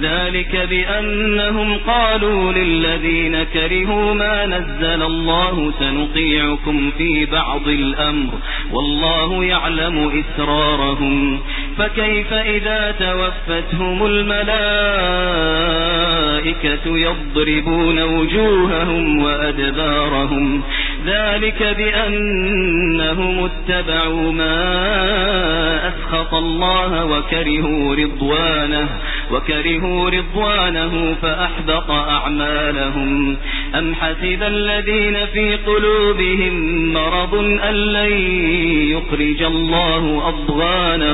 ذلك بأنهم قالوا للذين كرهوا ما نزل الله سنطيعكم في بعض الأمر والله يعلم إسرارهم فكيف إذا توفتهم الملائكة يضربون وجوههم وأدبارهم ذلك بأنهم اتبعوا ما أسخط الله وكرهوا رضوانه وكرهوا رضوانه فأحبط أعمالهم. أم حسب الذين في قلوبهم مرض أن لن يخرج الله أضغانهم